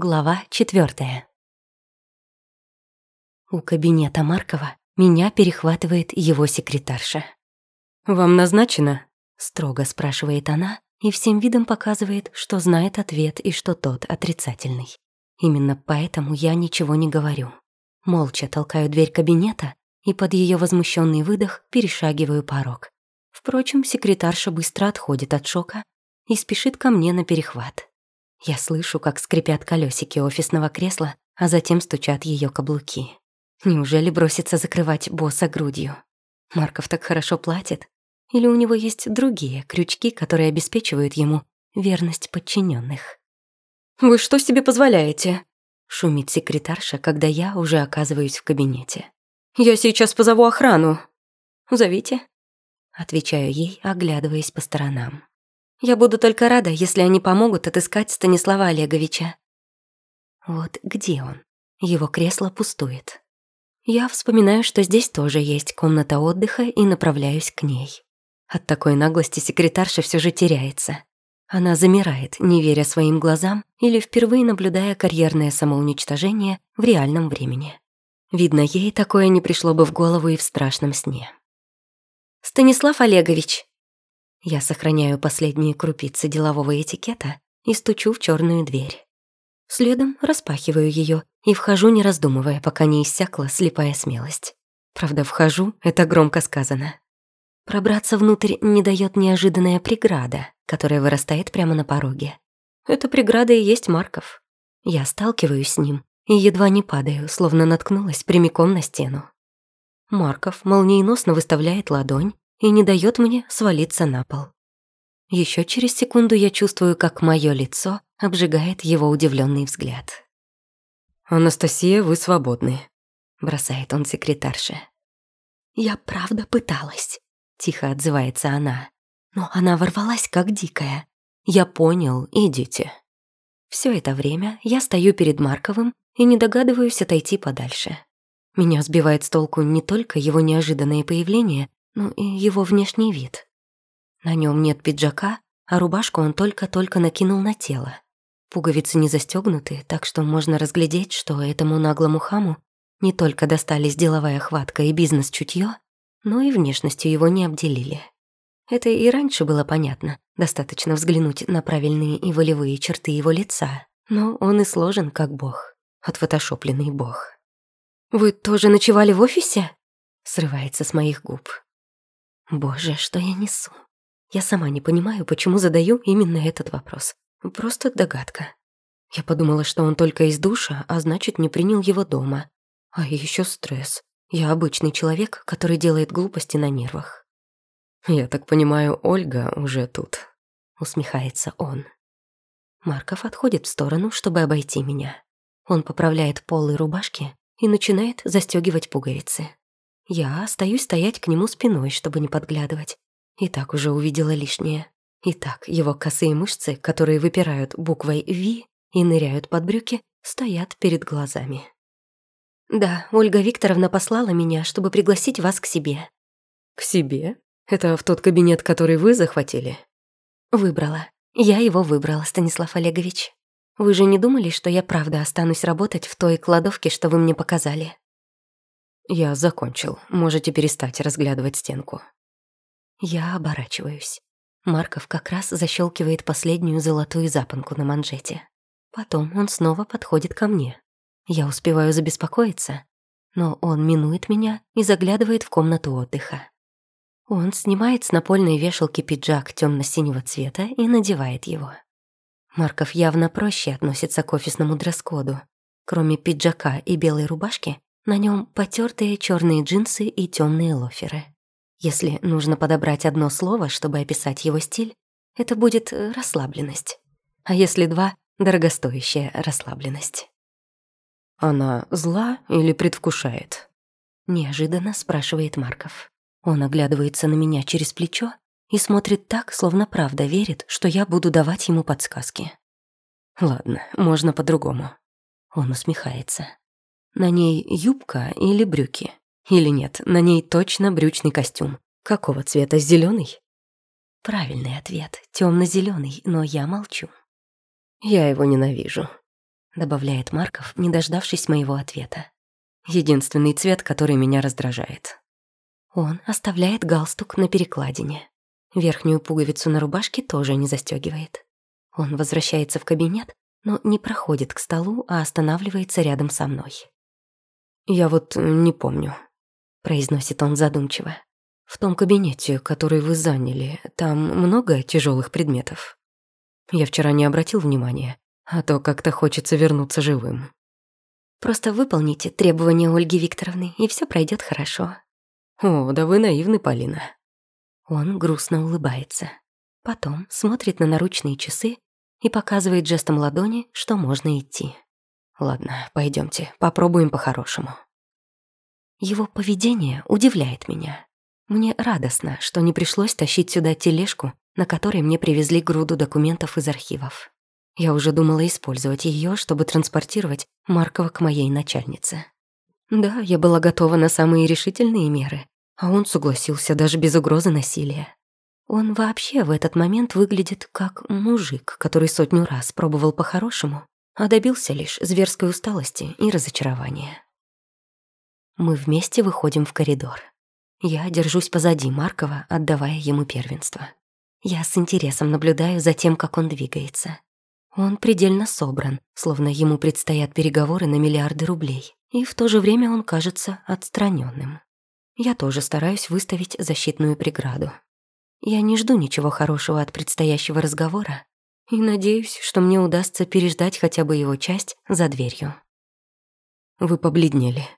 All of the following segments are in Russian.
Глава четвертая. У кабинета Маркова меня перехватывает его секретарша. «Вам назначено?» — строго спрашивает она и всем видом показывает, что знает ответ и что тот отрицательный. Именно поэтому я ничего не говорю. Молча толкаю дверь кабинета и под ее возмущенный выдох перешагиваю порог. Впрочем, секретарша быстро отходит от шока и спешит ко мне на перехват. Я слышу, как скрипят колесики офисного кресла, а затем стучат ее каблуки. Неужели бросится закрывать босса грудью? Марков так хорошо платит? Или у него есть другие крючки, которые обеспечивают ему верность подчиненных? «Вы что себе позволяете?» — шумит секретарша, когда я уже оказываюсь в кабинете. «Я сейчас позову охрану». «Зовите», — отвечаю ей, оглядываясь по сторонам. Я буду только рада, если они помогут отыскать Станислава Олеговича. Вот где он? Его кресло пустует. Я вспоминаю, что здесь тоже есть комната отдыха и направляюсь к ней. От такой наглости секретарша все же теряется. Она замирает, не веря своим глазам или впервые наблюдая карьерное самоуничтожение в реальном времени. Видно, ей такое не пришло бы в голову и в страшном сне. «Станислав Олегович», я сохраняю последние крупицы делового этикета и стучу в черную дверь. Следом распахиваю ее и вхожу, не раздумывая, пока не иссякла слепая смелость. Правда, вхожу — это громко сказано. Пробраться внутрь не дает неожиданная преграда, которая вырастает прямо на пороге. Эта преграда и есть Марков. Я сталкиваюсь с ним и едва не падаю, словно наткнулась прямиком на стену. Марков молниеносно выставляет ладонь, и не дает мне свалиться на пол. Еще через секунду я чувствую, как мое лицо обжигает его удивленный взгляд. «Анастасия, вы свободны», — бросает он секретарше. «Я правда пыталась», — тихо отзывается она. «Но она ворвалась, как дикая. Я понял, идите». Все это время я стою перед Марковым и не догадываюсь отойти подальше. Меня сбивает с толку не только его неожиданное появление, ну и его внешний вид. На нем нет пиджака, а рубашку он только-только накинул на тело. Пуговицы не застегнуты, так что можно разглядеть, что этому наглому хаму не только достались деловая хватка и бизнес-чутье, но и внешностью его не обделили. Это и раньше было понятно, достаточно взглянуть на правильные и волевые черты его лица, но он и сложен как бог, отфотошопленный бог. «Вы тоже ночевали в офисе?» — срывается с моих губ. Боже, что я несу? Я сама не понимаю, почему задаю именно этот вопрос. Просто догадка. Я подумала, что он только из душа, а значит, не принял его дома. А еще стресс. Я обычный человек, который делает глупости на нервах. «Я так понимаю, Ольга уже тут», — усмехается он. Марков отходит в сторону, чтобы обойти меня. Он поправляет полы рубашки и начинает застегивать пуговицы. Я остаюсь стоять к нему спиной, чтобы не подглядывать. И так уже увидела лишнее. И так его косые мышцы, которые выпирают буквой «Ви» и ныряют под брюки, стоят перед глазами. «Да, Ольга Викторовна послала меня, чтобы пригласить вас к себе». «К себе? Это в тот кабинет, который вы захватили?» «Выбрала. Я его выбрала, Станислав Олегович. Вы же не думали, что я правда останусь работать в той кладовке, что вы мне показали?» «Я закончил. Можете перестать разглядывать стенку». Я оборачиваюсь. Марков как раз защелкивает последнюю золотую запонку на манжете. Потом он снова подходит ко мне. Я успеваю забеспокоиться, но он минует меня и заглядывает в комнату отдыха. Он снимает с напольной вешалки пиджак темно синего цвета и надевает его. Марков явно проще относится к офисному дресс-коду. Кроме пиджака и белой рубашки, на нем потертые черные джинсы и темные лоферы. Если нужно подобрать одно слово, чтобы описать его стиль, это будет э, расслабленность. А если два — дорогостоящая расслабленность. «Она зла или предвкушает?» Неожиданно спрашивает Марков. Он оглядывается на меня через плечо и смотрит так, словно правда верит, что я буду давать ему подсказки. «Ладно, можно по-другому». Он усмехается. На ней юбка или брюки? Или нет, на ней точно брючный костюм. Какого цвета, зеленый? Правильный ответ, темно-зеленый, но я молчу. Я его ненавижу. добавляет Марков, не дождавшись моего ответа. Единственный цвет, который меня раздражает. Он оставляет галстук на перекладине. Верхнюю пуговицу на рубашке тоже не застегивает. Он возвращается в кабинет, но не проходит к столу, а останавливается рядом со мной. «Я вот не помню», — произносит он задумчиво. «В том кабинете, который вы заняли, там много тяжелых предметов? Я вчера не обратил внимания, а то как-то хочется вернуться живым». «Просто выполните требования Ольги Викторовны, и все пройдет хорошо». «О, да вы наивны, Полина». Он грустно улыбается. Потом смотрит на наручные часы и показывает жестом ладони, что можно идти. Ладно, пойдемте, попробуем по-хорошему. Его поведение удивляет меня. Мне радостно, что не пришлось тащить сюда тележку, на которой мне привезли груду документов из архивов. Я уже думала использовать ее, чтобы транспортировать Маркова к моей начальнице. Да, я была готова на самые решительные меры, а он согласился даже без угрозы насилия. Он вообще в этот момент выглядит как мужик, который сотню раз пробовал по-хорошему, а добился лишь зверской усталости и разочарования. Мы вместе выходим в коридор. Я держусь позади Маркова, отдавая ему первенство. Я с интересом наблюдаю за тем, как он двигается. Он предельно собран, словно ему предстоят переговоры на миллиарды рублей, и в то же время он кажется отстраненным. Я тоже стараюсь выставить защитную преграду. Я не жду ничего хорошего от предстоящего разговора и надеюсь, что мне удастся переждать хотя бы его часть за дверью. «Вы побледнели»,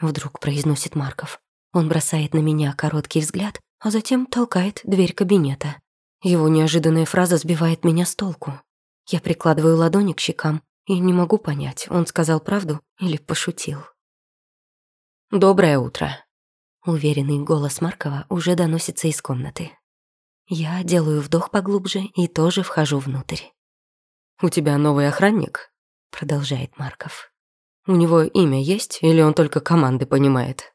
Вдруг произносит Марков. Он бросает на меня короткий взгляд, а затем толкает дверь кабинета. Его неожиданная фраза сбивает меня с толку. Я прикладываю ладони к щекам и не могу понять, он сказал правду или пошутил. «Доброе утро», — уверенный голос Маркова уже доносится из комнаты. Я делаю вдох поглубже и тоже вхожу внутрь. «У тебя новый охранник?» — продолжает Марков. У него имя есть или он только команды понимает?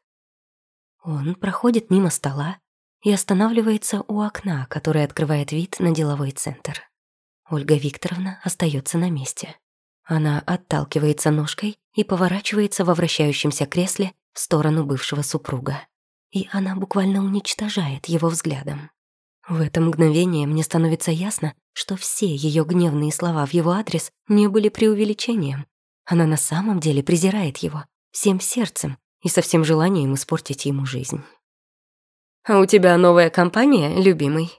Он проходит мимо стола и останавливается у окна, которое открывает вид на деловой центр. Ольга Викторовна остается на месте. Она отталкивается ножкой и поворачивается во вращающемся кресле в сторону бывшего супруга. И она буквально уничтожает его взглядом. В это мгновение мне становится ясно, что все ее гневные слова в его адрес не были преувеличением, она на самом деле презирает его всем сердцем и со всем желанием испортить ему жизнь. «А у тебя новая компания, любимый?»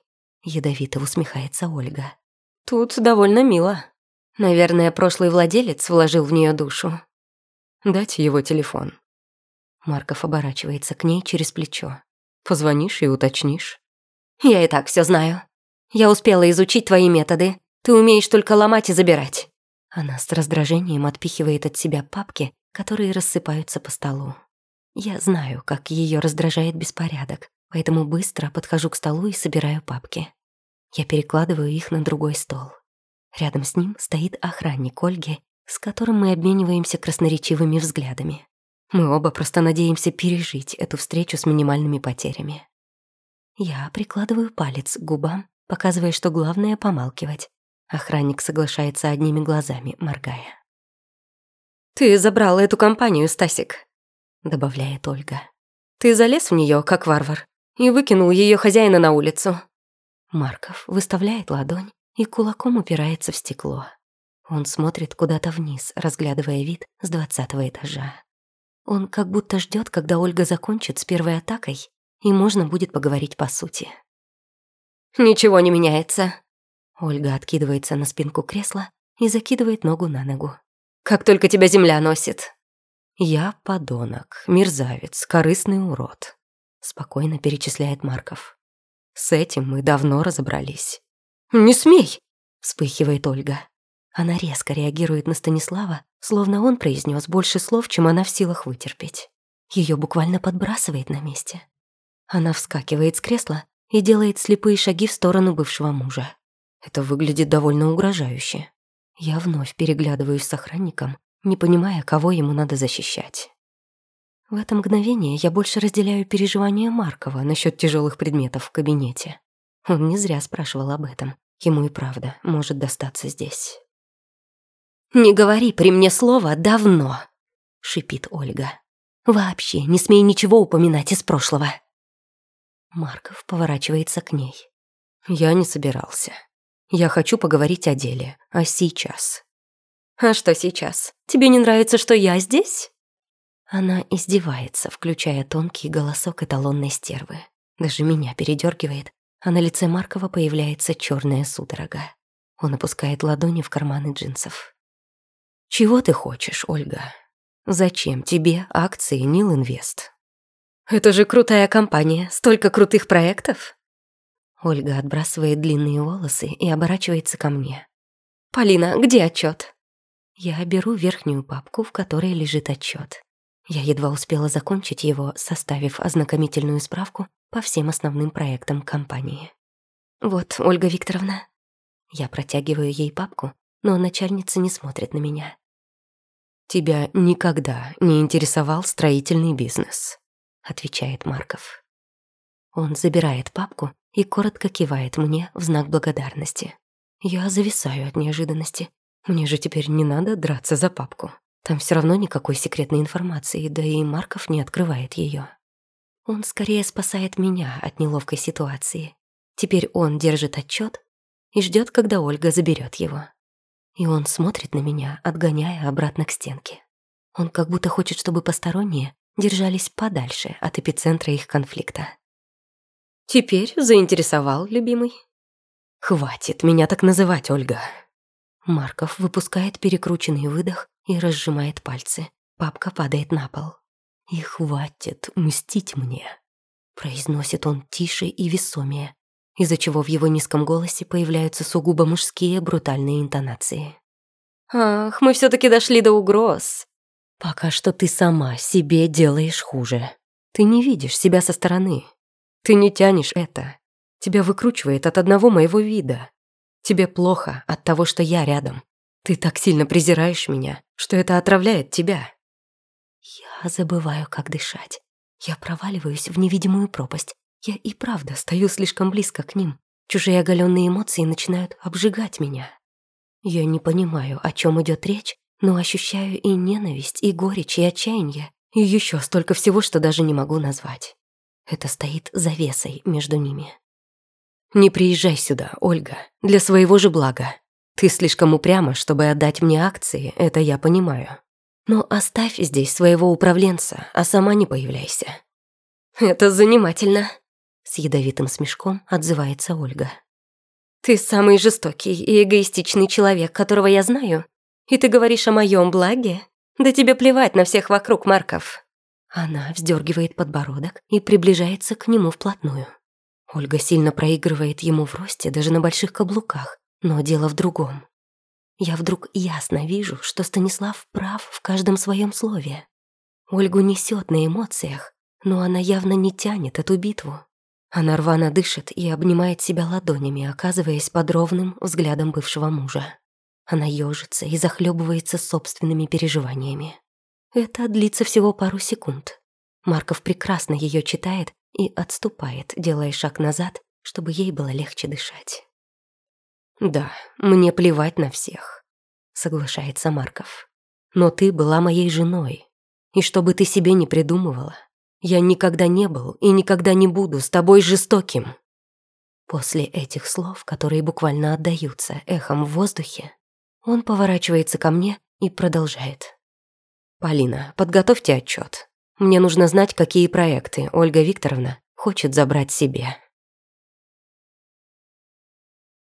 Ядовито усмехается Ольга. «Тут довольно мило. Наверное, прошлый владелец вложил в нее душу. Дать его телефон». Марков оборачивается к ней через плечо. «Позвонишь и уточнишь». «Я и так все знаю. Я успела изучить твои методы. Ты умеешь только ломать и забирать. Она с раздражением отпихивает от себя папки, которые рассыпаются по столу. Я знаю, как ее раздражает беспорядок, поэтому быстро подхожу к столу и собираю папки. Я перекладываю их на другой стол. Рядом с ним стоит охранник Ольги, с которым мы обмениваемся красноречивыми взглядами. Мы оба просто надеемся пережить эту встречу с минимальными потерями. Я прикладываю палец к губам, показывая, что главное — помалкивать, Охранник соглашается одними глазами, моргая. «Ты забрал эту компанию, Стасик», — добавляет Ольга. «Ты залез в нее, как варвар, и выкинул ее хозяина на улицу». Марков выставляет ладонь и кулаком упирается в стекло. Он смотрит куда-то вниз, разглядывая вид с двадцатого этажа. Он как будто ждет, когда Ольга закончит с первой атакой, и можно будет поговорить по сути. «Ничего не меняется», Ольга откидывается на спинку кресла и закидывает ногу на ногу. «Как только тебя земля носит!» «Я подонок, мерзавец, корыстный урод», — спокойно перечисляет Марков. «С этим мы давно разобрались». «Не смей!» — вспыхивает Ольга. Она резко реагирует на Станислава, словно он произнес больше слов, чем она в силах вытерпеть. Ее буквально подбрасывает на месте. Она вскакивает с кресла и делает слепые шаги в сторону бывшего мужа. Это выглядит довольно угрожающе. Я вновь переглядываюсь с охранником, не понимая, кого ему надо защищать. В это мгновение я больше разделяю переживания Маркова насчет тяжелых предметов в кабинете. Он не зря спрашивал об этом. Ему и правда может достаться здесь. «Не говори при мне слово «давно», — шипит Ольга. «Вообще не смей ничего упоминать из прошлого». Марков поворачивается к ней. «Я не собирался. Я хочу поговорить о деле, а сейчас». «А что сейчас? Тебе не нравится, что я здесь?» Она издевается, включая тонкий голосок эталонной стервы. Даже меня передергивает, а на лице Маркова появляется черная судорога. Он опускает ладони в карманы джинсов. «Чего ты хочешь, Ольга? Зачем тебе акции Нил Инвест?» Это же крутая компания, столько крутых проектов. Ольга отбрасывает длинные волосы и оборачивается ко мне. Полина, где отчет? Я беру верхнюю папку, в которой лежит отчет. Я едва успела закончить его, составив ознакомительную справку по всем основным проектам компании. Вот, Ольга Викторовна. Я протягиваю ей папку, но начальница не смотрит на меня. Тебя никогда не интересовал строительный бизнес отвечает Марков. Он забирает папку и коротко кивает мне в знак благодарности. Я зависаю от неожиданности. Мне же теперь не надо драться за папку. Там все равно никакой секретной информации, да и Марков не открывает ее. Он скорее спасает меня от неловкой ситуации. Теперь он держит отчет и ждет, когда Ольга заберет его. И он смотрит на меня, отгоняя обратно к стенке. Он как будто хочет, чтобы посторонние держались подальше от эпицентра их конфликта. «Теперь заинтересовал, любимый?» «Хватит меня так называть, Ольга!» Марков выпускает перекрученный выдох и разжимает пальцы. Папка падает на пол. «И хватит мстить мне!» Произносит он тише и весомее, из-за чего в его низком голосе появляются сугубо мужские брутальные интонации. «Ах, мы все таки дошли до угроз!» Пока что ты сама себе делаешь хуже. Ты не видишь себя со стороны. Ты не тянешь это. Тебя выкручивает от одного моего вида. Тебе плохо от того, что я рядом. Ты так сильно презираешь меня, что это отравляет тебя. Я забываю, как дышать. Я проваливаюсь в невидимую пропасть. Я и правда стою слишком близко к ним. Чужие оголенные эмоции начинают обжигать меня. Я не понимаю, о чем идет речь, но ощущаю и ненависть, и горечь, и отчаяние, и еще столько всего, что даже не могу назвать. Это стоит завесой между ними. «Не приезжай сюда, Ольга, для своего же блага. Ты слишком упряма, чтобы отдать мне акции, это я понимаю. Но оставь здесь своего управленца, а сама не появляйся». «Это занимательно», — с ядовитым смешком отзывается Ольга. «Ты самый жестокий и эгоистичный человек, которого я знаю, и ты говоришь о моем благе? Да тебе плевать на всех вокруг, Марков». Она вздергивает подбородок и приближается к нему вплотную. Ольга сильно проигрывает ему в росте даже на больших каблуках, но дело в другом. Я вдруг ясно вижу, что Станислав прав в каждом своем слове. Ольгу несет на эмоциях, но она явно не тянет эту битву. Она рвано дышит и обнимает себя ладонями, оказываясь под ровным взглядом бывшего мужа. Она ежится и захлебывается собственными переживаниями. Это длится всего пару секунд. Марков прекрасно ее читает и отступает, делая шаг назад, чтобы ей было легче дышать. «Да, мне плевать на всех», — соглашается Марков. «Но ты была моей женой, и что бы ты себе не придумывала, я никогда не был и никогда не буду с тобой жестоким». После этих слов, которые буквально отдаются эхом в воздухе, он поворачивается ко мне и продолжает. «Полина, подготовьте отчет. Мне нужно знать, какие проекты Ольга Викторовна хочет забрать себе».